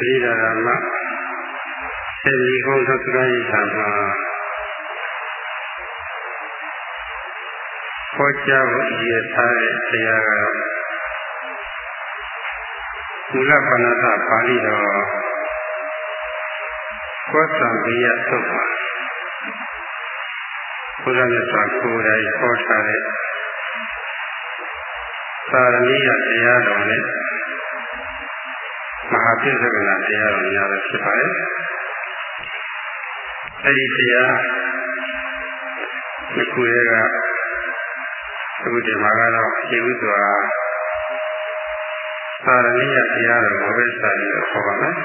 ဒီဒါရမစေဒီကုန်းသက္ကရာယိသာမှာဟောကြားဖို့ရည်ထားတဲ့တရားကတော့မူလပဏ္ဏသပါဠိတော်ကောသံပိယသုတ်ပါဘုရားမြတ်စွာကိုယ်တိုင်ဟောထားတဲ့သာရဏိယတရားတော်နဲ့ မဟာပြည့်စုံနာတရားတော်များပဲဖြစ်ပါတယ်။အဲဒီတရားဒီခုရဲ့ကအခုဒီမှာကတော့ရှင်ဥစွာသာရဏိယတရားတော်ကိုပဲစာပြီးတော့ခေါ်ပါမယ်။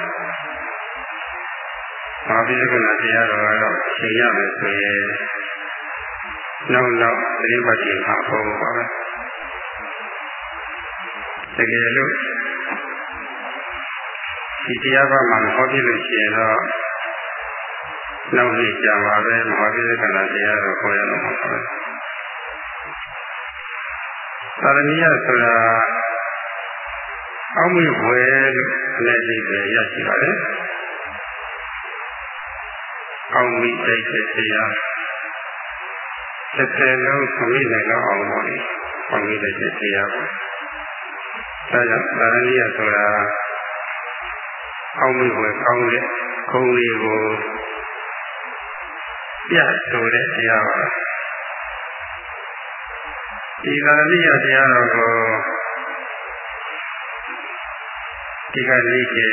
မဟာပြည့်စုံနာတရားတော်ကတော့ရှင်းရမယ်ဆိုရင်နောက်နောက်သတိပတ်ခြင်းမှာဟောပါမယ်။တကယ်လို့ ဒီတရားကမှမဟောပြလို့ရှိရင်တော့နောက်နေ့ကြာပါပဲမဟောပြတဲ့ကလာတရားတော့ဟောရတော့မှာပါပဲသာရဏိယဆိုတာအောက်မေ့ဝယ်လို့အနေနဲ့ပဲရရှိပါတယ်အောက်မေ့တဲ့တရားတစ်ဆယ်လုံးခမိနိုင်တော့အောင်ပါလေအောက်မေ့တဲ့တရားပါဒါကြောင့်သာရဏိယဆိုတာ အောက်မေ့ဝယ်ကောင်းတဲ့ခုံလေးကိုပြဆိုတဲ့တရားပါဒီသာရဏိယတရားတော်ကိုဒီကနေ့ကျေ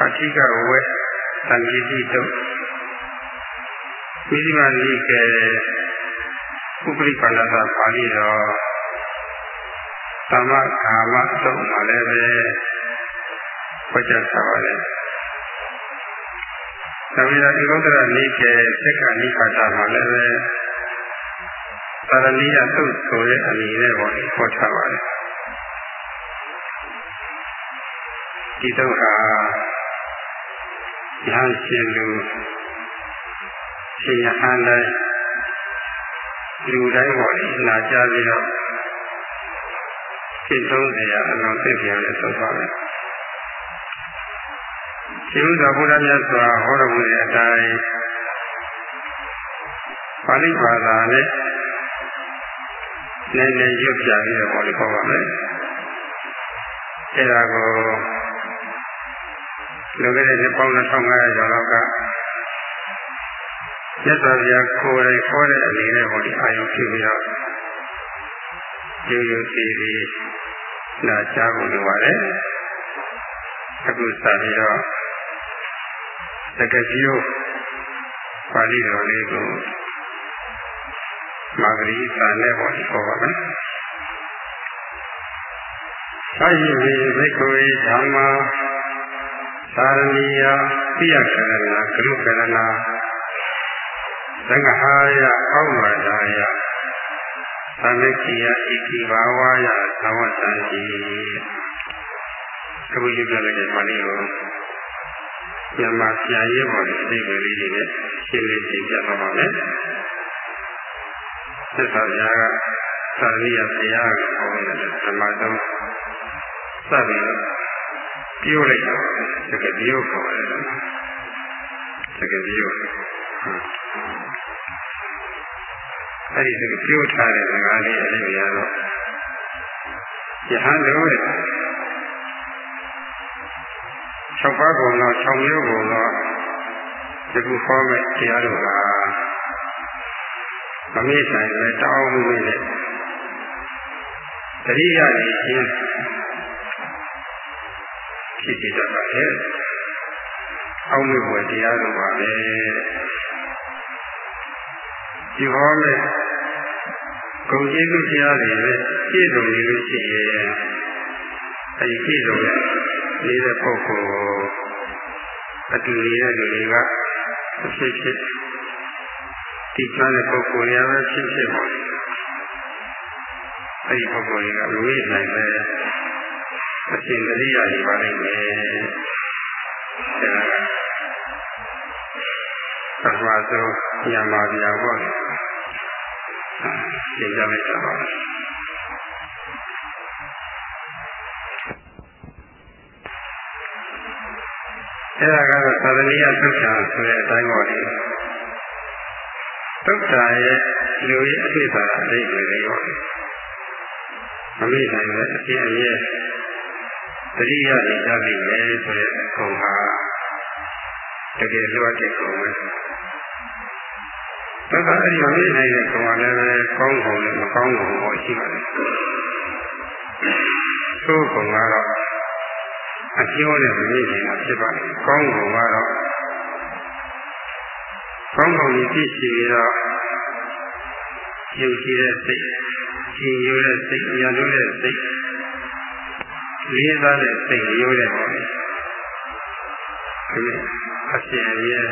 အထိကဝဲသံဃိတိတုမိမနိကေဥပရိပါဏသပါဠိတော်သမကာမသုတ်မှာလည်းပဲ ဟောကြားထားပါတယ်။သဗ္ဗရာဒီဂုတ္တရနိကေသက္ကနိခါတာမှာလည်းပဲသာရဏိယသုတ်ဆိုတဲ့အနေနဲ့ဟောဟောထားပါတယ်။ဒီသုတ်ဟာရဟန်းရှင်လူရှင်ရဟန်းတိုင်းလူတိုင်းဟောနာကြားပြီးတော့ရှင်းသုံးစရာအလုံးသိပြရတဲ့သုတ်ပါပဲ။ ရှင်ဥသောဘုရားမြတ်စွာဟောတော်မူတဲ့အတိုင်းပါဠိဘာသာနဲ့နည်းနည်းရွတ်ပြပြီးတော့ဟောလို့ခေါ်ပါမယ်။အဲဒါကိုလွန်ခဲ့တဲ့နှစ်ပေါင်း2500ကျော်လောက်ကမြတ်စွာဘုရားကိုယ်တိုင်ခေါ်တဲ့အနေနဲ့ဟောဒီအာယုပြုပြီးတော့ရုပ်ရုပ်စီပြီးနာကြားဖို့လိုပါတယ်။အခုစပြီးတော့ တကယ်ကြီးပါဠိတော်လေးကိုမာဂရီစာနဲ့ဟောဒီခေါ်ပါမယ်။သာယိဝေဘိက္ခဝေဓမ္မာသာရဏီယပိယကရဏကရုကရဏသံဃာယအောက်မာဒါယသမခိယဣတိဘာဝယသဝတ္တံတိအခုယူပြလိုက်တဲ့ပါဠိကို မြန်မာပြန်ရေးပေါ်တဲ့အဓိပ္ပာယ်လေးတွေနဲ့ရှင်းလင်းသင်ပြပါပါမယ်သစ္စာပြားကသာရိယဘုရားကိုဟောတဲ့ဓမ္မဆုံးစပြီးတော့ပြောလိုက်တော့တကယ်ပြောခေါ်တယ်တကယ်ပြောအဲ့ဒီတကယ်ပြောထားတဲ့ငါလေးအလေးရတော့ယဟန်တို့ရဲ့ 6ပါးကုန်တော့6မျိုးကုန်တော့ဒီခုဟောမဲ့တရားတော်ကမမေ့ဆိုင်ပဲတောင်းမှုနဲ့တတိယနေချင်းဖြစ်ဖြစ်တတ်ပါတယ်။အောက်မေ့ွယ်တရားတော်ပါပဲ။ဒီဟောမဲ့ဂုံကျေးဇူးတရားတွေလည်းပြည့်စုံနေလို့ရှိရင်အဲဒီပြည့်စုံတဲ့ နေတဲ့ပုဂ္ဂိုလ်ကိုအတူနေတဲ့လူတွေကအဖြစ်ဖြစ်ဒီချမ်းတဲ့ပုဂ္ဂိုလ်များပဲဖြစ်ဖြစ်ပါအဲဒီပုဂ္ဂိုလ်တွေကလူကြီးနိုင်ပဲအရှင်တရိယာတွေပါလိမ့်မယ်အဲဒါကသမာသောညမာပြာပေါ့ရှင်းကြလိုက်တာပါ အဲ့ဒါကတော့သာသနိယသုတ်တာဆိုတဲ့အတိုင်းပေါ်လေသုတ်တာရဲ့လူရဲ့အဖြစ်သာအလေးတွေလေးရောမမိနိုင်ပဲအဖြစ်အရဲ့တတိယနေကြပြီလေဆိုတဲ့ကုံဟာတကယ်ပြောတဲ့ကုံပဲဒါကအဲ့ဒီမမိနိုင်တဲ့ကုံကလည်းပဲကောင်းကုံနဲ့မကောင်းကုံပေါ်ရှိပါတယ်သို့ကုံကတော့ အကျိုးနဲ့မမိနိုင်တာဖြစ်ပါတယ်ကောင်းကုံကတော့ကောင်းကုံကြီးဖြစ်ရှိပြီးတော့ယုံကြည်တဲ့စိတ်ကြည်ညိုတဲ့စိတ်ဉာဏ်လို့တဲ့စိတ်လေးစားတဲ့စိတ်ရိုးတဲ့ပေါ့လေဒီအရှင်ရဲ့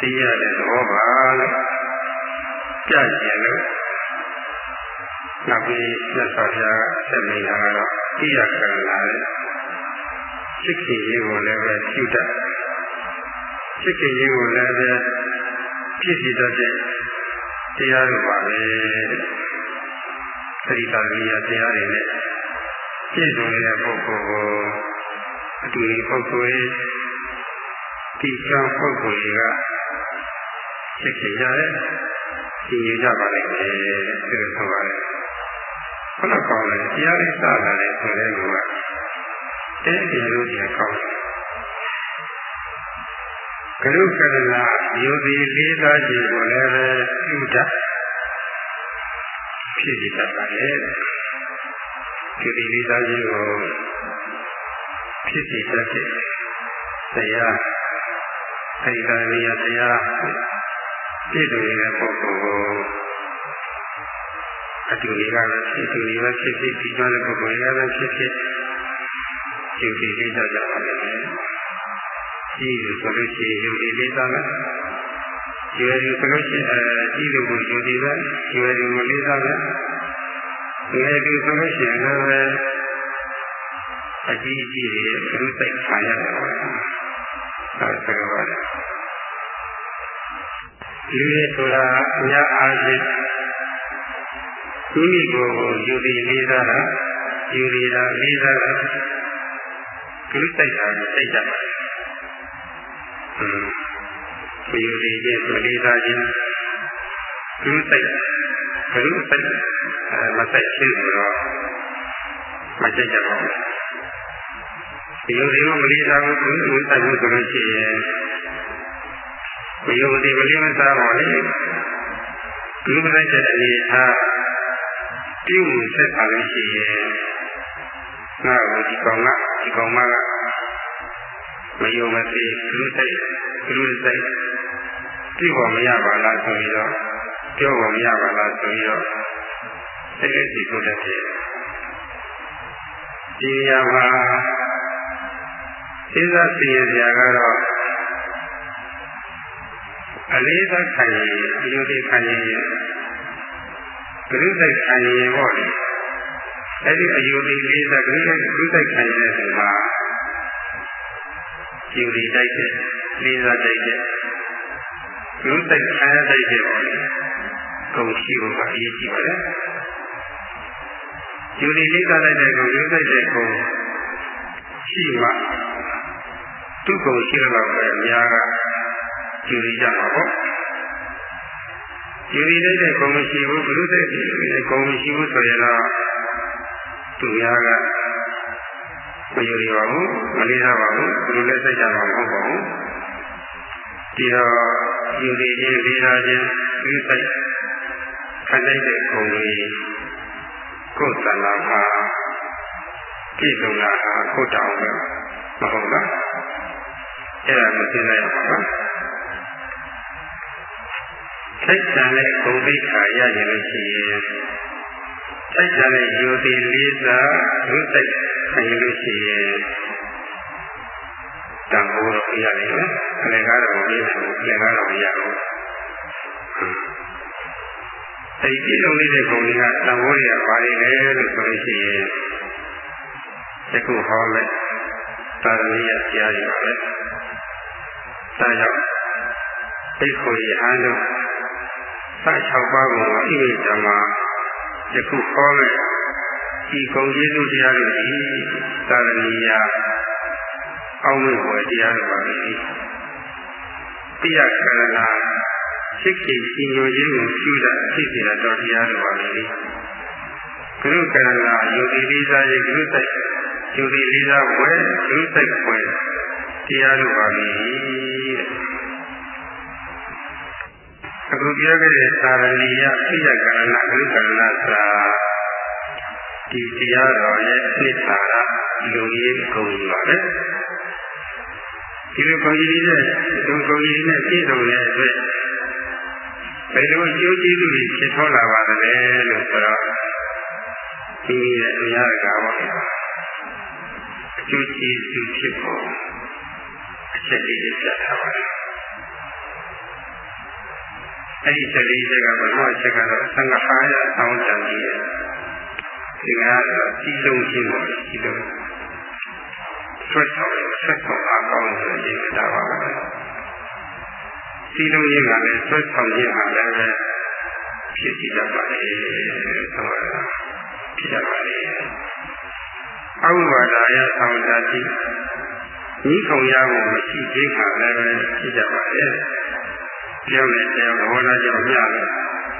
တရားတဲ့သဘောပါလို့ကြကြင်လို့နောက်ပြီးသက်စွာဘုရားဆက်မိတာကတော့တရားကံလာတဲ့ စိတ်ကြီးကိုလည်းပဲဖြူတတ်စိတ်ကြီးကိုလည်းပဲပြည့်စည်တတ်တဲ့တရားတွေပါပဲသတိတာရိယတရားတွေနဲ့ပြည့်စုံတဲ့ပုဂ္ဂိုလ်ကိုအတူတူပုဂ္ဂိုလ်ရဲ့ဒီကံပုဂ္ဂိုလ်တွေကသိခင်ရတယ်သိရကြပါလိမ့်မယ်ဒီလိုဆိုပါတယ်ခုနကောင်းတယ်တရားလေးစတာလေဆိုတဲ့လူက တဲ့ဒီလိုကြီးကောင်းတယ်ကရုကရဏယောဂီလေးသားကြီးကိုလည်းပဲပြုတတ်ဖြစ်တတ်ပါလေဒီဒီလေးသားကြီးကိုဖြစ်စီတတ်တဲ့တရားအဲဒီကလေးရတရားပြည့်စုံနေတဲ့ပုဂ္ဂိုလ်ကိုအတူလေးကလည်းဖြစ်တူလေးပဲဖြစ်ဖြစ်ပြီးသွားတဲ့ပုဂ္ဂိုလ်တွေကလည်းဖြစ်ဖြစ် ယူတည်လေးကြကြပါလိမ့်မယ်ဒီလိုဆိုလို့ရှိရင်ယူတည်လေးသားမယ်ကျွယ်ဒီဆိုလို့ရှိရင်အဲဒီလိုကိုယူတည်ပဲကျွယ်ဒီကိုလေးသားမယ်ငယ်ဒီဆိုလို့ရှိရင်လည်းအကြီးအကြီးတွေဘုရုစိတ်ခံရတယ်ပေါ့။အဲဒါဆိုတော့လူတွေဆိုတာအများအားဖြင့်မိမိကိုယ်ကိုယူပြီးလေးစားတာယူရတာလေးစားတာဘုရု စိတ်တာစိတ်ကြပါ။အင်းယူရခြင်းဆိုလေးစားခြင်းဘုရုစိတ်ဘုရုစိတ်မစိတ်ချင်းဆိုတော့မစိတ်ကြပါဘူးဒီလိုဒီလိုမလေးစားဘူးသူ့ကိုတိုက်ဖို့ဆိုလို့ရှိရင်မယုံကြည်မလေးမစားပါလေဒီမလိုက်တဲ့အနေအားပြုမှုဆက်ပါလို့ရှိရင်ငါ့ကိုဒီကောင်က ဒီကောင်မကမယုံမသိသူ့စိတ်သူ့စိတ်ပြုဖို့မရပါလားဆိုပြီးတော့ပြောဖို့မရပါလားဆိုပြီးတော့စိတ်လေးစီကိုတတ်တယ်ဒီနေရာမှာစဉ်းစားသိရစရာကတော့အလေးစားခံရင်အယုဒိခံရင်ဂရုစိုက်ခံရင်ပေါ့လေ အဲ့ဒီအယုဒိလေးစားဂရုစိုက်ဂရုစိုက်ခံရင်တဲ့မှာယုဒိတိုက်တဲ့လေးစားတိုက်တဲ့ဂရုစိုက်ခံရတိုက်တဲ့ပေါ့လေကုန်ရှိဖို့ကအရေးကြီးပါလေယူဒီလေးစားလိုက်တဲ့ကိုယူလိုက်တဲ့ကိုရှိမှသူ့ကိုရှိတော့ပဲအများကယူရကြမှာပေါ့ယူရလိုက်တဲ့ကိုမရှိဘူးဘုရုတဲ့ကိုမရှိဘူးဆိုရင်တော့ သူများကမယူရပါဘူးမလေးစားပါဘူးဘုရုလည်းစိတ်ကြမှာမဟုတ်ပါဘူးဒီတော့ယူရခြင်းလေးစားခြင်းဒီစိတ်ခံလိုက်တဲ့ကိုယ်ကြီးကိုယ်တဏ္ဍာမှာပြည့်စုံတာဟာကိုယ်တောင်းပဲမဟုတ်လားအဲ့ဒါမသိနိုင်ပါဘူးစိတ်တန်တဲ့ဂုဏ်သိက္ခာရရင်လို့ရှိရင် စိတ်တန်တဲ့ယောတိလေးစားဒုစိတ်ခံရလို့ရှိရင်တန်ဖိုးတော့ရနိုင်တယ်။အနေကတော့မရဘူး။ပြန်ကတော့မရဘူး။အဲဒီပြည့်စုံနေတဲ့ဂုဏ်တွေကတန်ဖိုးတွေကဘာတွေလဲလို့ဆိုလို့ရှိရင်ယခုဟောမယ်သာရဏိယဆရာကြီးပါပဲ။ဒါကြောင့်သိခိုးရဟန်းတို့စ6ပါးကိုဣမိဓမ္မာ ယခုဟောမယ်ဒီဂုဏ်ကျေးဇူးတရားတို့ဤသာရဏိယအောင်းမဲ့ဘွယ်တရားတွေပါလေတိယကရဏစိတ်ကိစီညိုခြင်းကိုရှုတာဖြစ်စေတော့တရားတွေပါလေကရုကရဏယုတ်တိလေးစားရဲ့ကရုတိုက်ယုတ်တိလေးစားဘွယ်ကရုတိုက်ဘွယ်တရားတွေပါလေ အခုပြောခဲ့တဲ့သာရဏီယပိယကရဏကရုကရဏဆိုတာဒီတရားတော်ရဲ့အနှစ်သာရလူကြီးကုန်ပါပဲဒီလိုကုန်ကြီးနဲ့ဒုကုန်ကြီးနဲ့ပြည့်စုံတဲ့အတွက်ဘယ်လိုအကျိုးကျေးဇူးတွေဖြစ်ထွန်းလာပါသလဲလို့ဆိုတော့ဒီရဲ့အများကပါအကျိုးကျေးဇူးဖြစ်ဖို့အချက်လေးပြထားပါတယ် အဲ့ဒီချက်လေးတွေကဘုရားချက်ကတော့သံဃာဟာရအောင်းတန်ကြီးရဲ့ဒီကတော့စီလုံးခြင်းပေါ့စီလုံးဆွတ်ဆောင်ဆွတ်ဆောင်အကောင်းဆိုရင်ဒါပါပဲစီလုံးခြင်းကလည်းဆွတ်ဆောင်ခြင်းကလည်းပဲဖြစ်စီကြပါလေဆိုတာဖြစ်ကြပါလေအဝိဝါဒရဲ့အောင်တာတိဤခုံရမှုမရှိခြင်းကလည်းပဲဖြစ်ကြပါလေ ပြောင်းနေတယ်ဘောနာကြောင့်ညလို့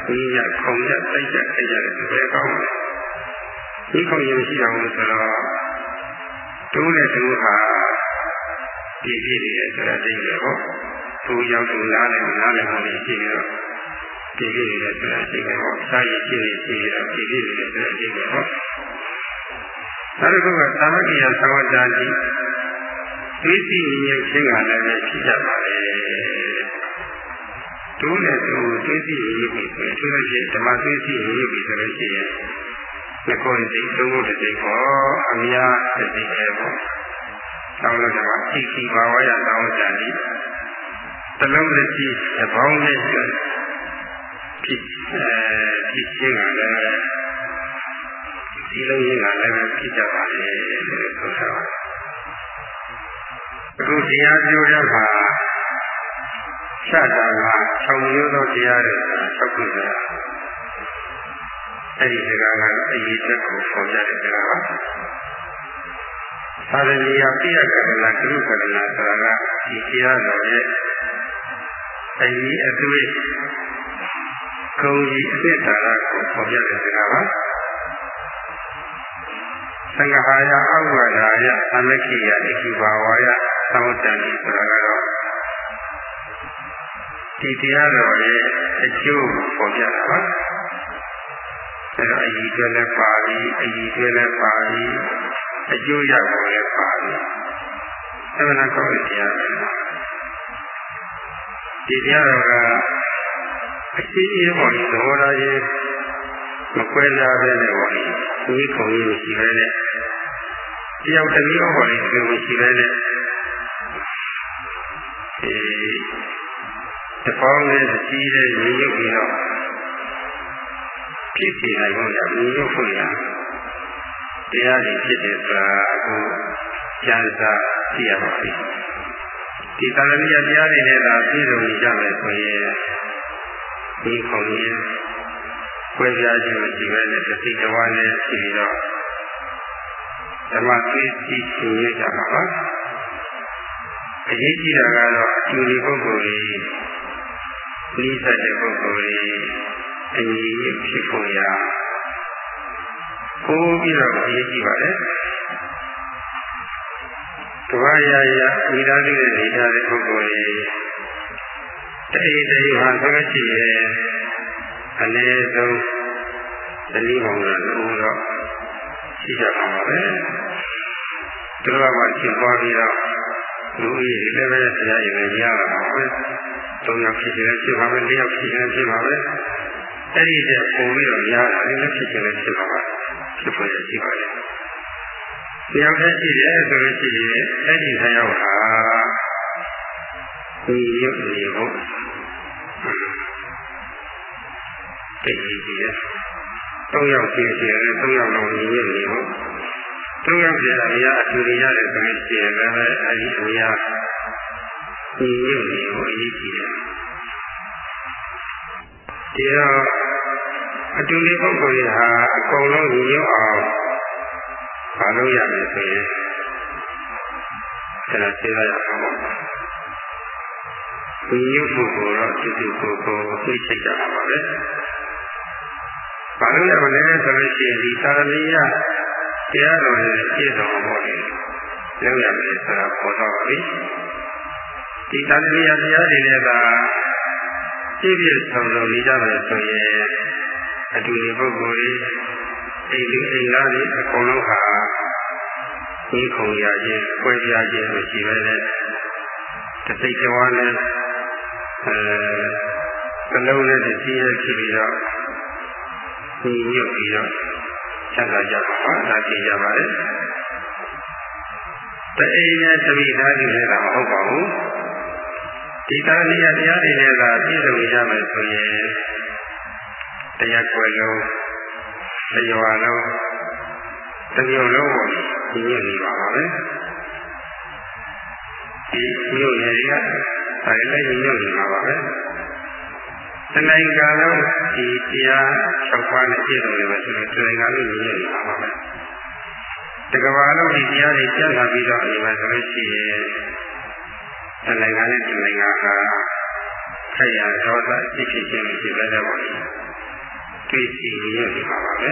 ဒီရခုံရစိတ်ကြစိတ်ကြတယ်ဘယ်ကောင်းလဲဒီခုံရမရှိအောင်ဆိုတော့တူးနဲ့တူးဟာပြည့်ပြည့်နေတဲ့ဆိုတဲ့အချိန်ပဲပေါ့သူရောက်သူနားလည်းနားလည်းမလို့ရှိပြီးတော့ပြည့်ပြည့်နေတဲ့ဆိုတဲ့အချိန်ပဲပေါ့စာရည်ရှိနေရှိပြီးတော့ပြည့်ပြည့်နေတဲ့ဆိုတဲ့အချိန်ပဲပေါ့နောက်တစ်ခုကသာမကိယသဝတ္တာတိသိသိဉာဏ်ချင်းကလည်းဖြစ်ကြပါလေ တူးနဲ့တူးသိသိဉာဏ်ပြီးဆိုရင်သူတို့ရှိဓမ္မသိသိဉာဏ်ပြီးဆိုလို့ရှိရင်နှခုတစ်စိတ်သုံးခုတစ်စိတ်ပေါ့အများတစ်စိတ်ပဲပေါ့ဆောင်းလို့ကအိခိဘာဝရတောင်းကြသည်တလုံးတစ်ကြည့်သဘောင်းနဲ့ဖြစ်ဖြစ်ဖြစ်ခြင်းကလည်းဒီလုံးရင်းကလည်းဖြစ်ကြပါလေလို့ဆိုတာပါအခုတရားပြောရမှာ ရှတာက၆မျိုးသောတရားတွေ၆ခုပဲအဲ့ဒီစကားကအရေးချက်ကိုပေါ်ပြတဲ့စကားပါသာရဏီယပိယကရဏကရုကရဏဆိုတာကဒီတရားတော်ရဲ့အရေးအသွေးကုံကြီးအစ်တာရကိုပေါ်ပြတဲ့စကားပါသံဃာယအဝါဒာယသမခိယဣတိဘာဝါယသမုတ္တန်ဒီဆိုတာကတော့ ဒီတရားတော်ရဲ့အကျိုးကိုပေါ်ပြတာပါအဲ့တော့အည်ကျွဲလည်းပါပြီအည်ကျွဲလည်းပါပြီအကျိုးရဖို့လည်းပါပြီအဲ့ဒါကောင်းတဲ့တရားပဲဒီတရားတော်ကအရှိအင်းပေါ်ဒီသဘောထားချင်းမကွဲပြားပဲနဲ့ပေါ့ဒီခုံကြီးမရှိပဲနဲ့တယောက်တစ်မျိုးပေါ်ဒီခုံမရှိပဲနဲ့ဒီ တပေါင်းနဲ့ကြီးတဲ့ရေရုပ်ပြီးတော့ဖြစ်စီနိုင်ဖို့ရမြင်ရုပ်ဖို့ရတရားတွေဖြစ်တယ်ဆိုတာအခုကျမ်းစာသိရပါပြီဒီသာလနိယတရားတွေနဲ့သာပြည့်စုံနေကြမယ်ဆိုရင်ဒီခုံကြီးကွဲပြားခြင်းမရှိဘဲနဲ့တစ်စိတ်တစ်ဝါနဲ့ဖြစ်ပြီးတော့ဓမ္မသိသိရှင်ရကြမှာပါအရေးကြီးတာကတော့အကျိုးဒီပုဂ္ဂိုလ်ကြီး နိစ္စတဲ့ပုဂ္ဂိုလ်ကြီးအညီဖြစ်ဖို့ရာပိုးပြီးတော့အရေးကြီးပါတယ်ကဘာရာရာမိသားစုနဲ့နေထားတဲ့ပုဂ္ဂိုလ်ကြီးတအိတအိဟာဆိုလို့ရှိရင်အနည်းဆုံးသတိပုံစံလို့တော့ရှိကြပါပါပဲသူတို့ကရှင်းပွားပြီးတော့လူကြီးတွေလည်းပဲဆရာကြီးလည်းရတာပါပဲ သုံးယောက်ဖြစ်ခြင်းလည်းဖြစ်ပါပဲလေးယောက်ဖြစ်ခြင်းလည်းဖြစ်ပါပဲအဲ့ဒီတဲ့ပုံပြီးတော့ရတာလည်းဖြစ်ခြင်းလည်းဖြစ်ပါပါဖြစ်ဖို့ရှိပါလေတယောက်တည်းရှိတယ်ဆိုလို့ရှိရင်အဲ့ဒီဆရာဟာဒီရုပ်နေဖို့တည်ကြည့်တယ်သုံးယောက်ရှိရှိတယ်သုံးယောက်လုံးညီညွတ်နေဖို့သုံးယောက်ကျအရာအတူရတယ်ဆိုလို့ရှိရင်လည်းအဲဒီအရာ ညီညွတ်နေဖို့အရေးကြီးတယ်ဒီတော့အတူတူပုဂ္ဂိုလ်ရဟာအကုန်လုံးညီညွတ်အောင်မလုပ်ရမယ်ဆိုရင်ဒါသိရရမှာပေါ့ဒီရုပ်ကိုတော့သူသူကိုကိုသိစိတ်ကြတာပါပဲဘာလို့လဲမလဲဆိုလို့ရှိရင်ဒီသာရဏိယတရားတော်ရဲ့ပြည့်စုံဖို့လေလောက်ရမယ်ဆိုတာပေါ်တော့ပါပြီ ဒီသာရဏိယတရားတွေလည်းသာပြည့်ပြည့်စုံစုံနေကြမယ်ဆိုရင်အတူတူပုဂ္ဂိုလ်တွေအိမ်ဒီအိမ်သားတွေအကုန်လုံးဟာဒီခုံရခြင်း၊ပွဲပြခြင်းလို့ရှိပဲတဲ့တသိတဝါနဲ့အဲကလုံးနဲ့တည်ရဖြစ်ပြီးတော့ဒီညွတ်ပြီးတော့ဆက်လာကြပါပါဒါသိကြပါလေတအိမ်နဲ့တပိသားကြီးလည်းမဟုတ်ပါဘူး ဒီတာရိယတရားတွေလည်းသာပြည့်စုံကြမယ်ဆိုရင်တရားကွယ်လုံးတရွာလုံးတမျိုးလုံးကိုဒီညွတ်နေပါပါပဲဒီညွတ်ရရဒါလည်းညွတ်နေပါပါပဲတနိုင်ငံလုံးဒီတရား၆ပါးနဲ့ပြည့်စုံနေမှာဆိုတော့တနိုင်ငံလုံးညွတ်နေပါပါပဲတကဘာလုံးဒီတရားတွေကျက်လာပြီးတော့နေမှာဆိုလို့ရှိရင် တနိုင်ငံနဲ့တနိုင်ငံဟာခရယာဒေါသစိတ်ဖြစ်ခြင်းရှိပဲတဲ့ပေါ့တွေ့စီရနေပါပါပဲ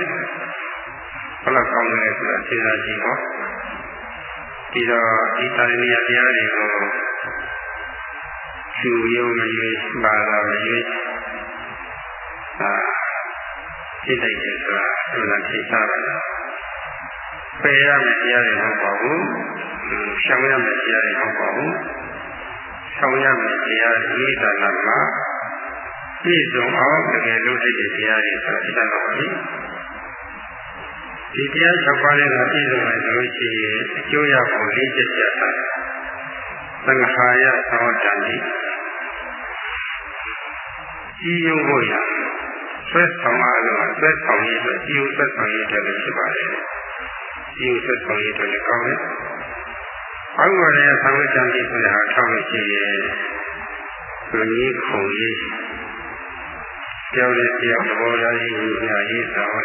ဘလောက်ကောင်းလဲဆိုတာစဉ်းစားကြည့်တော့ပြီးတော့ဒီတာရဏိယတရားတွေကိုသူယုံမရွေးပါလာမရွေးအာစိတ်တိုက်တယ်ဆိုတာဘယ်လိုသိစားပါလဲပယ်ရမယ့်တရားတွေမဟုတ်ပါဘူးရှောင်ရမယ့်တရားတွေမဟုတ်ပါဘူး ဆောင်ရမယ့်တရားတွေဤသာနာမှာပြည့်စုံအောင်တကယ်လို့တဲ့တရားတွေဆိုတာသိတာပါလေဒီတရား၆ပါးနဲ့ပြည့်စုံမယ်ဆိုလို့ရှိရင်အကျိုးရဖို့လေးချက်ချက်တာသံဃာယသောတန်တိကြီးယုံဖို့ရဆွဲဆောင်အားလုံးဆွဲဆောင်ရည်အတွက်ကြီးယုံဆွဲဆောင်ရည်အတွက်လည်းဖြစ်ပါလေကြီးယုံဆွဲဆောင်ရည်အတွက်လည်းကောင်းတယ် အောက်ဝရရဲ့ဆောင်ကြံပြီးဆိုတာထောက်လို့ရှိရင်လူကြီးခုံကြီးကြောက်တဲ့ကြောက်သဘောထားကြီးညာရေးဆောင်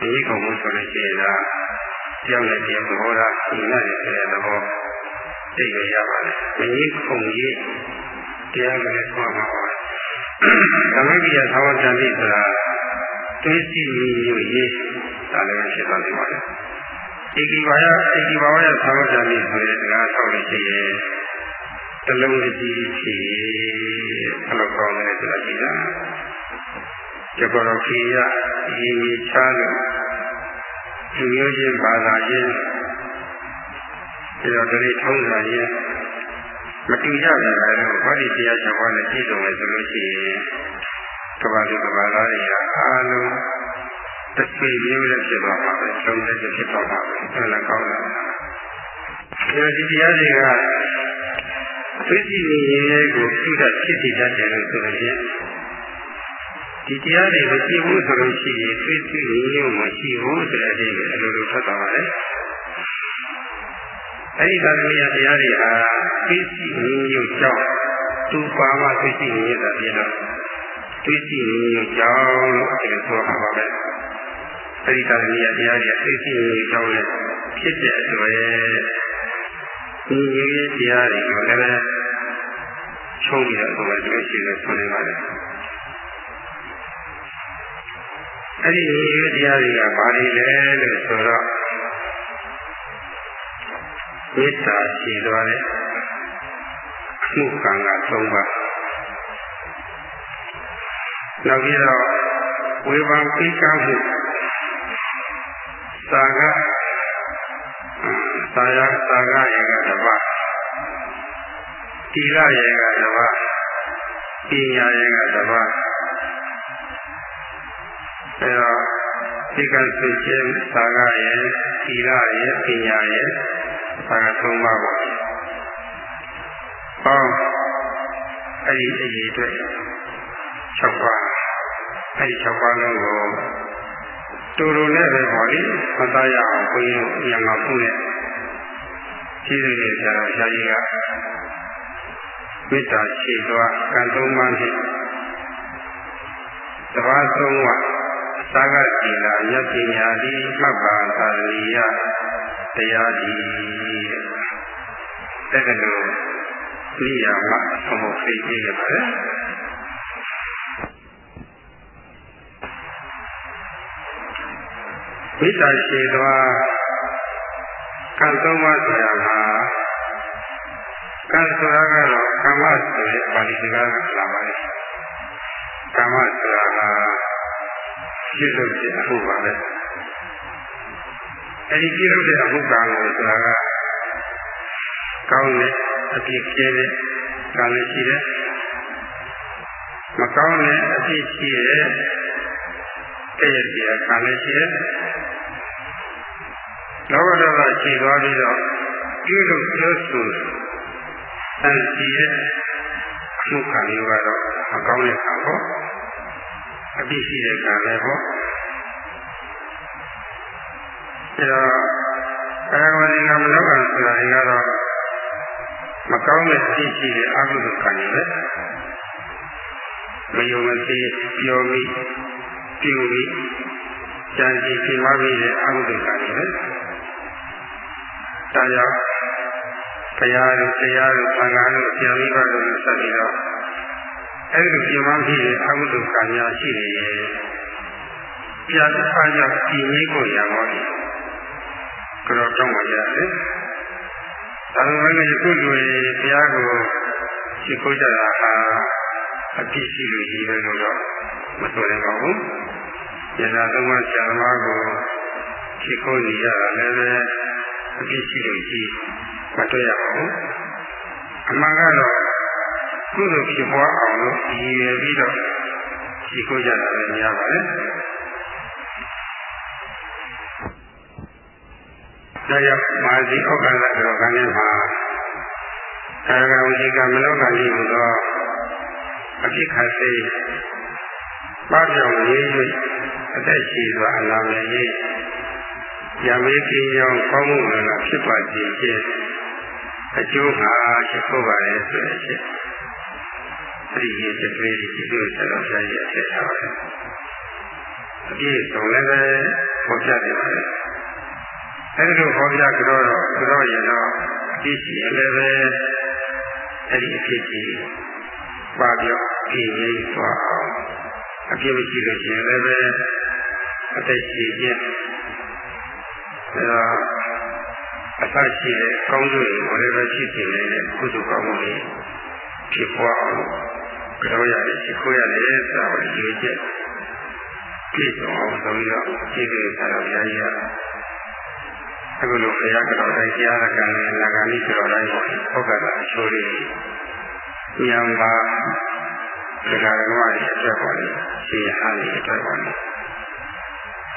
ဒီခုံမှုဆိုလို့ရှိရင်ဒါကြောက်တဲ့ကြောက်သဘောထားညီမရဲ့ဆိုတဲ့သဘောသိရရပါတယ်။မကြီးခုံကြီးတရားကလေးဆွာမှာပါ။သမဂိယသာဝတ္တတိဆိုတာတွေးစီမျိုးရေးဒါလည်းဖြစ်သွားပြီပါလေ။ ဧကိဘာယဧကိဘာဝယသာဝတ္တတိဆိုတဲ့စကားဆောက်လို့ရှိရင်တလုံးတကြီးဖြစ်ဘယ်လိုကောင်းလဲဆိုတာကြည့်တာ။ဒီကောရခိယဤမိချာလို့လူမျိုးချင်းဘာသာချင်းပြီးတော့ဒီထုံးစံချင်းမတူကြဘူးလေဘာဒီတရားချက်ဟောနဲ့ပြည့်စုံလဲဆိုလို့ရှိရင်ကဘာလူကဘာသားတွေကအားလုံး တစ်ပေမျိုးလည်းဖြစ်သွားမှာပဲလုံးလည်းဖြစ်သွားမှာပဲအဲ့ဒါကောင်းတာဒီတရားတွေကသိရှိနေရဲ့ကိုပြုတတ်ဖြစ်စီတတ်တယ်လို့ဆိုလို့ရှိရင်ဒီတရားတွေမရှိဘူးဆိုလို့ရှိရင်သိရှိနေရုံမရှိဘူးဆိုတဲ့အချိန်အလိုလိုထွက်သွားပါလေအဲဒီသာသမီးတရားတွေဟာသိရှိနေရုံကြောင့်သူပါမသိရှိနေရတာဖြစ်တော့သိရှိနေရုံကြောင့်လို့အဲလိုဆိုပါပဲ အဲဒီသာသမီးတရားတွေသိရှိနေရုံကြောင့်လည်းဖြစ်တဲ့အတွက်ဒီရေးတရားတွေကိုလည်းချုံးပြီးတော့ဘုရားတွေ့ရှိလို့ဆိုနေပါတယ်အဲ့ဒီရေးတရားတွေကဘာတွေလဲလို့ဆိုတော့မေတ္တာရှိသွားတဲ့မှုကံက၃ပါးနောက်ပြီးတော့ဝေဘာပိကမှု သာကသာယသာကရေကတပါးတိလရေကတပါးပညာရေကတပါးအဲတော့ဒီကစိတ်ချင်းသာကရေတိလရေပညာရေသာကသုံးပါးပါဟောအဲ့ဒီအရေးအတွက်6ပါးအဲ့ဒီ6ပါးလုံးကို တူတူနဲ့ပဲဟောလေမသားရအောင်ဘုန်းကြီးတို့အရင်ကพูดနဲ့ကြီးစုရဲ့ဆရာတော်ဆရာကြီးကမေတ္တာရှိသွားကံသုံးပါးဖြင့်တပါးသုံးဝသာဂတိလာမြတ်ပညာတိမှတ်ပါသာရိယတရားဒီတက္ကသိုလ်နိယာမအမှုဖိတ်ပြီးရပါတယ် မိတ္တာရှိသွားကံသုံးပါးဆိုတာကကံဆိုတာကတော့ကမ္မဆိုတဲ့ပါဠိစကားကလာပါတယ်ကမ္မဆိုတာကပြုလုပ်တဲ့အမှုပါပဲအဲဒီပြုလုပ်တဲ့အမှုကံကိုဆိုတာကကောင်းတဲ့အပြစ်ကျဲတဲ့ကံလည်းရှိတယ်မကောင်းတဲ့အပြစ်ရှိတဲ့တည့်ရပြကံလည်းရှိတယ် လောဘဒေါသရှိသွားပြီးတော့ပြုလုပ်ပြောဆိုတန်စီရဲ့အမှုခံမျိုးကတော့မကောင်းတဲ့ခံပေါ့အပြစ်ရှိတဲ့ခံလည်းပေါ့အဲတော့အာဝတိကမနောကဆိုတာတွေကတော့မကောင်းတဲ့အပြစ်ရှိတဲ့အကုသိုလ်ခံတွေပဲမယုံမသိပြောမိပြုမိကြံစည်ပြမပြီးတဲ့အကုသိုလ်ခံတွေပဲ ဒါကြောင့်တရားတို့တရားတို့သံဃာတို့ဆရာမိဘတို့နဲ့ဆက်ပြီးတော့အဲဒီပြမပြီးတဲ့အကုသိုလ်ကံများရှိနေရင်ပြန်အားကြောင့်ဒီနည်းကိုရပါလိမ့်ကတော့တောင်းပါရတယ်။ဒါပေမဲ့ယခုလူတွေတရားကိုရှိခိုးကြတာဟာအပြစ်ရှိလို့ရှိတယ်လို့တော့မဆိုနိုင်ပါဘူး။ယန္တာသုံးပါးဆရာသမားကိုရှိခိုးနေရတာလည်းပဲ အပြစ်ရှိလို့ရှိမတွေ့ရပါဘူးအမှန်ကတော့ကုသိုလ်ဖြစ်ပွားအောင်လို့ရည်ရွယ်ပြီးတော့ရှိခိုးကြတာလည်းများပါလေဒါကြောင့်မာဇီဩက္ခလတော်ကလည်းမှာကာယကံဝိကမနောကံကြီးဟူသောအဖြစ်ခတ်စေပါပြောင်းရေး၍အသက်ရှိစွာအလားမယ် ရေးရမေးကြီးကြောင့်ကောင်းမှုကဖြစ်ပါစေခြင်းအကျိုးဟာရှိဖို့ပါလေဆိုတဲ့အချက်အဲ့ဒီရဲ့ကလေးကြီးဒီလိုဆက်တော့ဆရာကြီးအဖြစ်ထားပါတယ်အပြည့်စုံလည်းပဲပေါ်ပြနေပါတယ်အဲ့ဒီလိုပေါ်ပြကြတော့တော့ရင်တော့အပြည့်ရှိရင်လည်းပဲအဲ့ဒီအဖြစ်ကြီးပါပြောပြည့်ရင်းသွားအောင်အပြည့်မရှိလို့ရှိရင်လည်းပဲအသက်ရှိခြင်း အဲတော့အသရှိတဲ့ကောင်းကျိုးတွေကိုလည်းပဲရှိနေတယ်ကုသိုလ်ကောင်းမှုတွေဖြစ်ပွားအောင်ကြောရတယ်ရှိခိုးရတယ်ဆိုတာကိုရွေးချက်ပြည့်စုံအောင်ဆိုပြီးတော့ရှိနေကြတာဗျာကြီးကအခုလိုဘုရားကတော့တိုင်းတရားကံနဲ့နာဂာနိဆိုတော့တိုင်းဟုတ်ကဲ့အချိုးလေးဉာဏ်ပါဒကာဓမ္မတွေအတွက်ပါလေရှင်ဟန်တွေအတွက်ပါလေ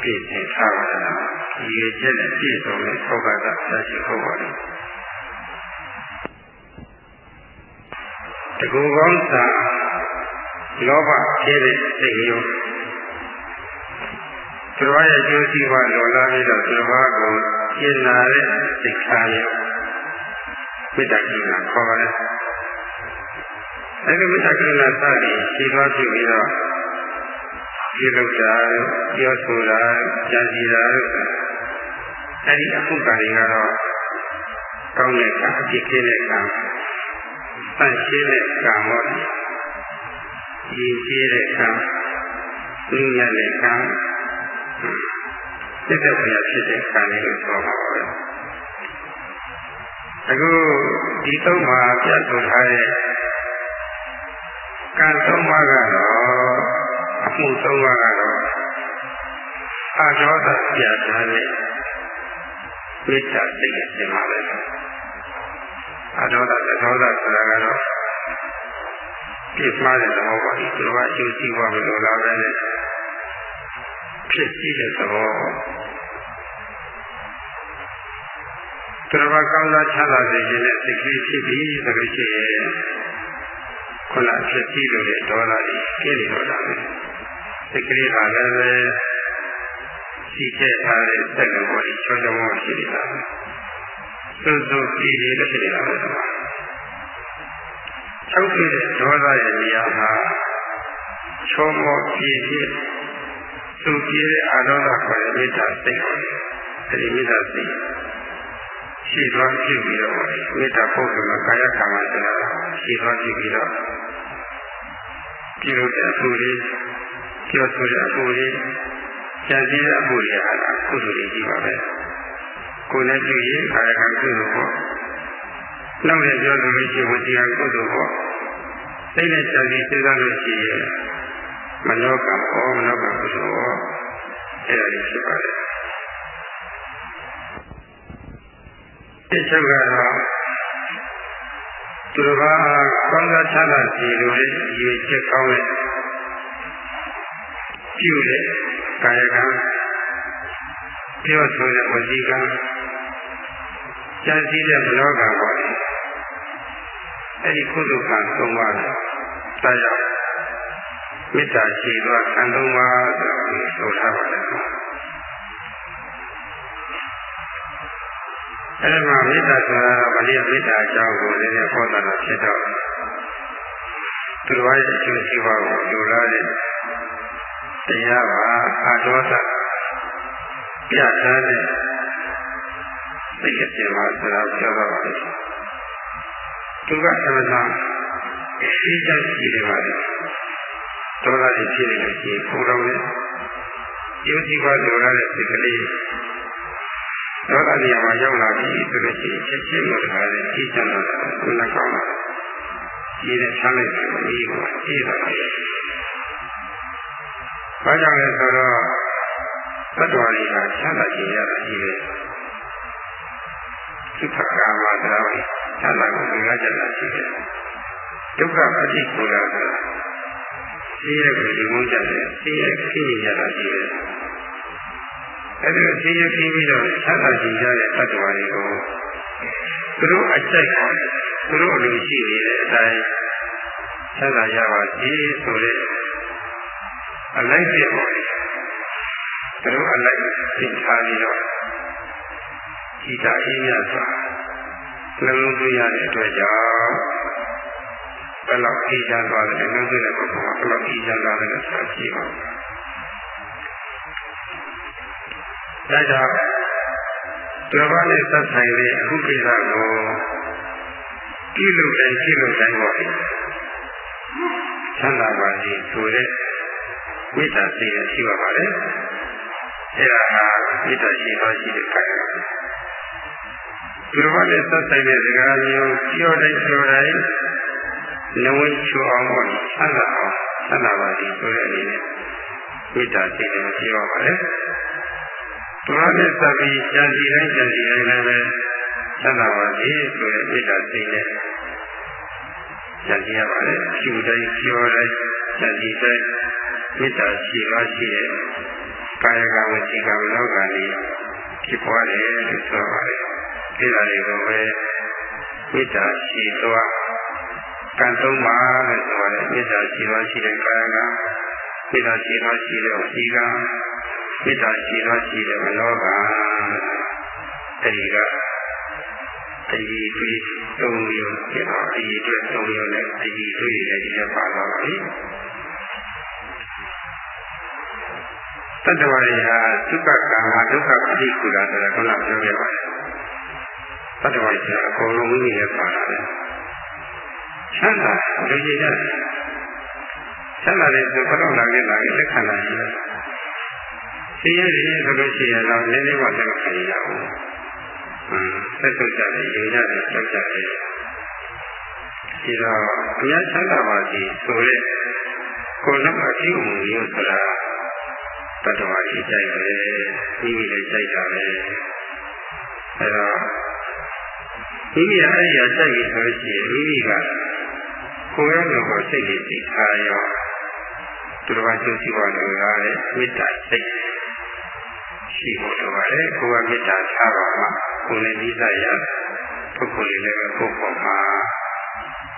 ပြည့်စုံထားပါလားဒီရချက်နဲ့ပြည့်စုံတဲ့ပုဂ္ဂိုလ်ကဆက်ရှိဖို့ပါလေတကူကောင်းစာလောဘဖြစ်တဲ့စိတ်မျိုးသူတော်ရဲ့ကျိုးစီးပွားလောလာပြီးတော့သူတော်ကိုကျင်နာတဲ့စိတ်ထားရမေတ္တာကိနာခေါ်ပါတယ်အဲဒီမေတ္တာကိနာစသည်ရှိသွားပြီပြီးတော့ ပြုလုပ်တာပြောဆိုတာကြံစည်တာအဲဒီအမှုကံတွေကတော့ကောင်းတဲ့ကံအဖြစ်ဖြစ်တဲ့ကံတန့်ရှင်းတဲ့ကံဟောဒီရည်ရှိတဲ့ကံဉာဏ်တဲ့ကံစိတ်သက်သာဖြစ်တဲ့ကံလေးကိုပြောပါမယ်အခုဒီသုံးပါးပြတ်ဆိုထားတဲ့ကံသုံးပါးကတော့ အမှုသုံးပါးကတော့အာရောသပြတ်ထားတဲ့မေတ္တာစိတ်နဲ့ပြင်ပါပဲအာရောသသရောသဆိုတာကတော့ပြစ်မှားတဲ့သဘောပါဒီလိုကအကျိုးစီးပွားမလို့လာပဲနဲ့ဖြစ်စီတဲ့သဘောသူတော်ဘာကောင်းစားချမ်းသာစေခြင်းနဲ့စိတ်ကလေးဖြစ်ပြီးဆိုလို့ရှိရင်ခုနဖြစ်စီလို့တဲ့ဒေါသတွေပြည့်နေတော့တာပဲ စိတ်ကလေးဟာလည်းပဲရှိခဲ့ထားတဲ့စက်လုံးပေါ်ဒီချောချောမောရှိနေတာပဲစွစွပြည့်ပြည့်ဖြစ်နေတာပဲချုပ်ပြတဲ့ဒေါသရဲ့နေရာမှာချောမောပြည့်ပြည့်သူပြည့်တဲ့အာရောဂခေါ်တဲ့မေတ္တာစိတ်အဲဒီမေတ္တာစိတ်ရှေ့သွားပြုပြီးတော့မေတ္တာပုဂ္ဂိုလ်ကကာယကံမှာဆိုတာရှေ့သွားပြုပြီးတော့ပြုလုပ်တဲ့အမှုလေး ပြောဆိုတဲ့အမှုလေးကြံစည်တဲ့အမှုလေးဟာကုသိုလ်တွေကြီးပါပဲကိုယ်နဲ့ပြုရင်ကာယကံကုသိုလ်ပေါ့နောက်လည်းပြောလို့ရှိရင်ဝစီကံကုသိုလ်ပေါ့စိတ်နဲ့ကြံစည်စဉ်းစားလို့ရှိရင်မနောကံဟောမနောကံကုသိုလ်ဟောအဲ့ဒါကြီးဖြစ်ပါတယ်ဒီချက်ကတော့သူတော်ဘာကောင်းစားချမ်းသာစီလို့ရည်ချက်ကောင်းတဲ့ ပြုတဲ့ကာယကံပြောဆိုတဲ့ဝစီကံကြံစည်တဲ့မနောကံပေါ့အဲ့ဒီကုသကံသုံးပါးတာရောက်မေတ္တာရှိသောခံသုံးပါးဆိုထားပါတယ်အဲဒီမှာမေတ္တာဆိုတာဗလိမေတ္တာအကြောင်းကိုလည်းဟောတာဖြစ်တော့သူတော်ရဲ့အကျိုးရှိပါကိုယူလာတဲ့ တရားပါအာဒေါသပြတ်ထားတဲ့သိက္ခာမှာဆိုတာပြောတော့ပါလိမ့်သူကသမထရှိတတ်ရှိတယ်ပါလေဒေါသတွေဖြစ်နေလို့ရှိရင်ကိုယ်တော်နဲ့ယုံကြည်ပါလိုရတဲ့စိတ်ကလေးဒေါသနေရာမှာရောက်လာပြီဆိုလို့ရှိရင်ချက်ချင်းလို့တခါလေကြည့်ချင်တော့ဘုရားကောင်းတာကြီးတဲ့ဆန်းလိုက်တယ်ဒီကိုကြည့်တာ ဘာကြောင့်လဲဆိုတော့သတ္တဝါတွေကချမ်းသာခြင်းရတာကြီးတယ်သုခကာမသရာဝိချမ်းသာကိုငါကြတာရှိတယ်ဒုက္ခပฏิကူလာဆိုတာဆင်းရဲကိုဒီမုန်းကြတယ်ဆင်းရဲဖြစ်နေကြတာရှိတယ်အဲဒီဆင်းရဲပြီးပြီးတော့ချမ်းသာခြင်းရတဲ့သတ္တဝါတွေကိုသူတို့အကြိုက်သူတို့အလိုရှိနေတဲ့အတိုင်းချမ်းသာရပါစေဆိုတဲ့ အလိုက်ပြပေါ်တယ်သူတို့အလိုက်သိထားပြီးတော့ဤတာအေးမြတ်စွာနှလုံးသွင်းရတဲ့အတွက်ကြောင့်ဘယ်လောက်အေးချမ်းသွားတယ်နှလုံးသွင်းတဲ့ပုဂ္ဂိုလ်ကဘယ်လောက်အေးချမ်းသွားတယ်ဆိုတာကြည့်ပါဒါကြောင့်သူတော်ဘာနဲ့သက်ဆိုင်တဲ့အခုကိစ္စကိုပြုလုပ်တိုင်းပြုလုပ်တိုင်းပေါ့ချမ်းသာပါစေဆိုတဲ့ မေတ္တာစိတ်နဲ့ရှိပါပါလေအဲ့ဒါဟာမေတ္တာရှိသောရှိတဲ့ကာယကသူတော်ဘာနဲ့သက်ဆိုင်တဲ့စကားမျိုးပြောတိုင်းပြောတိုင်းနဝိချူအောင်ပေါ့ဆန္ဒအောင်ဆန္ဒပါစီဆိုတဲ့အနေနဲ့မေတ္တာစိတ်နဲ့ပြောပါပါလေသူတော်နဲ့သက်ပြီးကြံစီတိုင်းကြံစီတိုင်းလည်းပဲဆန္ဒပါစီဆိုတဲ့မေတ္တာစိတ်နဲ့ကြံစီရပါလေဖြူတိုင်းပြောတိုင်းကြံစီတိုင်း မေတ္တာရှိပါရှိတဲ့ကာယကဝစီကံလောကကြီးဖြစ်ပွားတယ်လို့ဆိုပါတယ်ဒီလိုတွေကိုပဲမေတ္တာရှိသွားကံသုံးပါလို့ဆိုပါတယ်မေတ္တာရှိသွားရှိတဲ့ကာယကမေတ္တာရှိသွားရှိတဲ့ဝစီကံမေတ္တာရှိသွားရှိတဲ့မနောကအဲဒီကအည်တွေသုံးမျိုးဖြစ်တော့အည်တွေသုံးမျိုးနဲ့အည်တွေလည်းဒီကပါတော့ပါလိမ့် တတ္တဝါတွေဟာဒုက္ခကံဟာဒုက္ခပฏิကူလာဆိုတာခုနပြောခဲ့ပါတယ်တတ္တဝါတွေကအကုန်လုံးမိမိနဲ့ပါလာတယ်ချမ်းသာလူကြီးရတယ်ချမ်းသာတဲ့သူကတော့လာခဲ့လာခဲ့လက်ခံလာရှိတယ်ဆင်းရဲတယ်ဆိုလို့ရှိရင်တော့နည်းနည်းမှလက်ခံရအောင်ဆက်ဆုပ်ကြတယ်ရင်ရတယ်ကြောက်ကြတယ်ဒီတော့အများချမ်းသာပါစီဆိုတဲ့ကိုယ်လုံးအရှိမှုမျိုးဆိုတာ တတ္တဝါကြီးကြိုက်တယ်မိမိလည်းကြိုက်တာပဲအဲတော့မိမိအဲ့ဒီအကြိုက်ရဆိုလို့ရှိရင်မိမိကကိုယ်ရောကိုယ်စိတ်လေးသိထားရောသူတော်ဘာကျိုးစီးပွားလို့ရတဲ့မေတ္တာစိတ်ရှိဖို့လိုပါတယ်ကိုယ်ကမေတ္တာထားပါမှကိုယ်နဲ့ဤသားရပုဂ္ဂိုလ်လေးလည်းပဲကိုယ်ပေါ်မှာ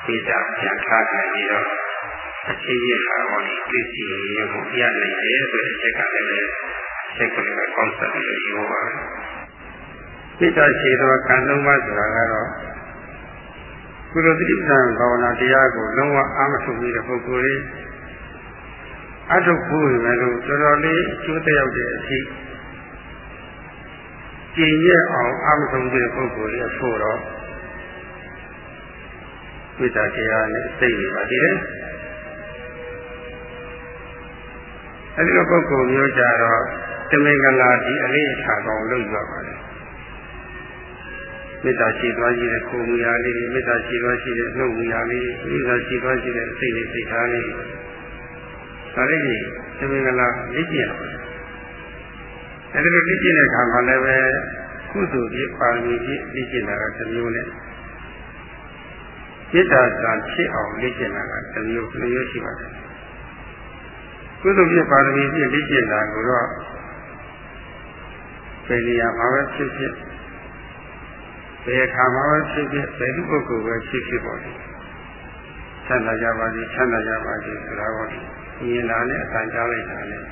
မေတ္တာပြန်ထားနိုင်ပြီးတော့ အချင်းချင်းဟာဟောဒီသိစီမျိုးကိုပြနိုင်တယ်ဆိုတဲ့အချက်ကလည်းစိတ်ကလေးကကောင်းစားပြီးရောပါမေတ္တာရှိသောကံလုံးပါဆိုတာကတော့ကုသိုလ်တိပ္ပံဘာဝနာတရားကိုလုံးဝအားမထုတ်ပြီးတဲ့ပုဂ္ဂိုလ်လေးအထုတ်ဖို့ပဲလို့တော်တော်လေးကျိုးတက်ရောက်တဲ့အထိကျင်ရဲ့အောင်အမဆုံးတဲ့ပုဂ္ဂိုလ်ရဲ့ဖို့တော့မေတ္တာတရားနဲ့စိတ်နေပါသေးတယ် အဲဒီလိုပုဂ္ဂိုလ်မျိုးကြတော့တမင်္ဂလာဒီအလေးအထားကောင်းလုပ်ရပါတယ်မေတ္တာရှိသွားရှိတဲ့ကိုယ်မူရာလေးမေတ္တာရှိသွားရှိတဲ့နှုတ်မူရာလေးမေတ္တာရှိသွားရှိတဲ့စိတ်လေးစိတ်ထားလေးဒါလေးကြီးတမင်္ဂလာလေ့ကျင့်ရပါတယ်အဲဒီလိုလေ့ကျင့်တဲ့အခါမှာလည်းပဲကုသိုလ်ကြီးပါရမီကြီးလေ့ကျင့်တာကတစ်မျိုးနဲ့မေတ္တာသာဖြစ်အောင်လေ့ကျင့်တာကတစ်မျိုးနှစ်မျိုးရှိပါတယ် ကုသိုလ်ပြပါရမီပြည့်လေ့ကျင့်တာကိုတော့ဘယ်နေရာမှာပဲဖြစ်ဖြစ်ဘယ်အခါမှာပဲဖြစ်ဖြစ်ဘယ်လူပုဂ္ဂိုလ်ပဲဖြစ်ဖြစ်ပေါ့လေဆန္ဒကြပါစေဆန္ဒကြပါစေဆိုတာပေါ့လေမြင်လာနဲ့အတန်ကြားလိုက်တာနဲ့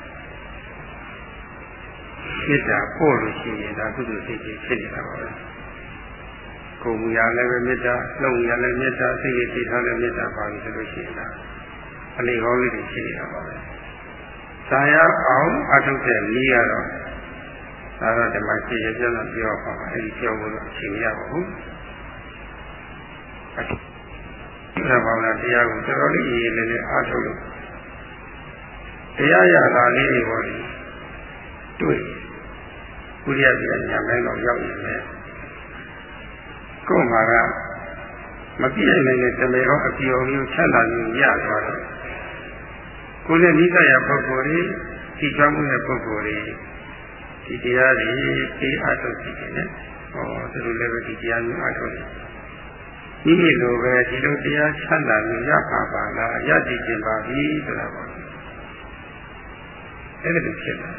မေတ္တာပို့လို့ရှိရင်ဒါကုသိုလ်စိတ်ကြီးဖြစ်နေတာပါပဲကိုယ်မူရလည်းပဲမေတ္တာနှုတ်ရလည်းမေတ္တာစိတ်ကြီးဖြစ်ထားလည်းမေတ္တာပါပြီဆိုလို့ရှိရင်ဒါအလေးကောင်းလေးတွေဖြစ်နေတာပါပဲ။ ဇာရအောင်အထုတ်တဲ့နည်းကတော့ဒါတော့ဒီမှာရှင်းရပြတော့ပြောပါပါအဲဒီပြောဖို့တော့အချိန်ရပါဘူး။အဲဒီဘာဝနာတရားကိုတော်တော်လေးရည်ရည်လေးလေးအားထုတ်လို့တရားရတာလေးတွေပေါ့လေတွေ့ကုရိယပြညာမဲတော့ရောက်နေတယ်ကိုယ်မှာကမပြည့်နိုင်တဲ့တမေရောအပြောင်းမျိုးချမ်းသာမျိုးရသွားတော့ ကိုယ်နဲ့နိစ္စရပုဂ္ဂိုလ်တွေဒီကြောင့်တဲ့ပုဂ္ဂိုလ်တွေဒီတရားတွေသိအထုတ်ကြည့်တယ်ဟောသူတို့လည်းပဲဒီတရားမျိုးအထုတ်တယ်မိမိလိုပဲဒီလိုတရားချမ်းသာမျိုးရပါပါလားရကြည့်ခြင်းပါပြီဆိုတာပေါ့အဲ့ဒါလိုဖြစ်လာ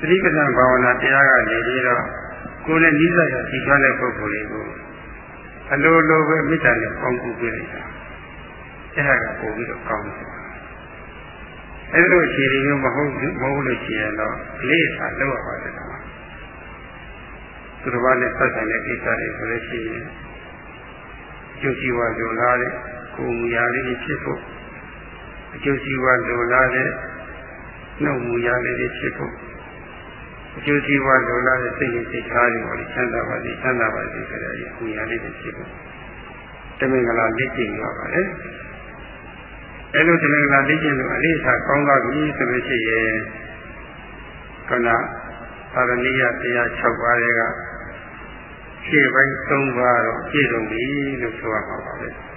သတိပဋ္ဌာန်ဘာဝနာတရားကနေပြီးတော့ကိုယ်နဲ့နိစ္စရဒီကြောင့်တဲ့ပုဂ္ဂိုလ်တွေကိုအလိုလိုပဲမေတ္တာနဲ့ပေါင်းကူပေးလိုက်တာ အဲ့ဒါကပို့ပြီးတော့ကောင်းတယ်အဲ့လိုအခြေအနေမျိုးမဟုတ်ဘူးမဟုတ်လို့ရှိရင်တော့လေးစားလောက်ရပါတယ်ကွာသူတစ်ပါးနဲ့ဆက်ဆံတဲ့ကိစ္စတွေဆိုလို့ရှိရင်ကျိုးစီဝါလိုလားတဲ့ကိုယ်မူရာလေးဖြစ်ဖို့အကျိုးစီဝါလိုလားတဲ့နှုတ်မူရာလေးဖြစ်ဖို့အကျိုးစီဝါလိုလားတဲ့စိတ်ရစိတ်ထားတွေပေါ်ချမ်းသာပါစေချမ်းသာပါစေဆိုတဲ့အမူရာလေးဖြစ်ဖို့တမင်္ဂလာလက်ကျင့်ရပါတယ် အဲလိုတမင်္ဂလာလေ့ကျင့်လို့အလေးထားကောင်းသွားပြီဆိုလို့ရှိရင်ခန္ဓာပါရဏိယတရား6ပါးတွေကခြေပိုင်း3ပါးတော့ပြည့်စုံပြီလို့ဆိုရမှာပါပဲ။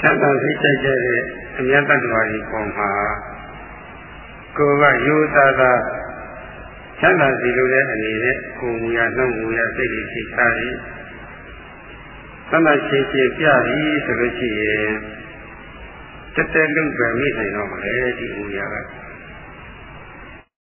သတ္တစိတ်ကြိုက်တဲ့အမြတ်တ္တဝါကြီးပုံမှာကိုယ်ကယူသာသာသတ္တစီလိုတဲ့အနေနဲ့ကိုယ်မူရနှုတ်မူရစိတ်ကြီးရှိထားပြီး သတ်မှတ်ရှင်းရှင်းပြပြီဆိုလို့ရှိရင်တက်တက်လုံးပဲမိနိုင်တော့မှာလေဒီဥရာက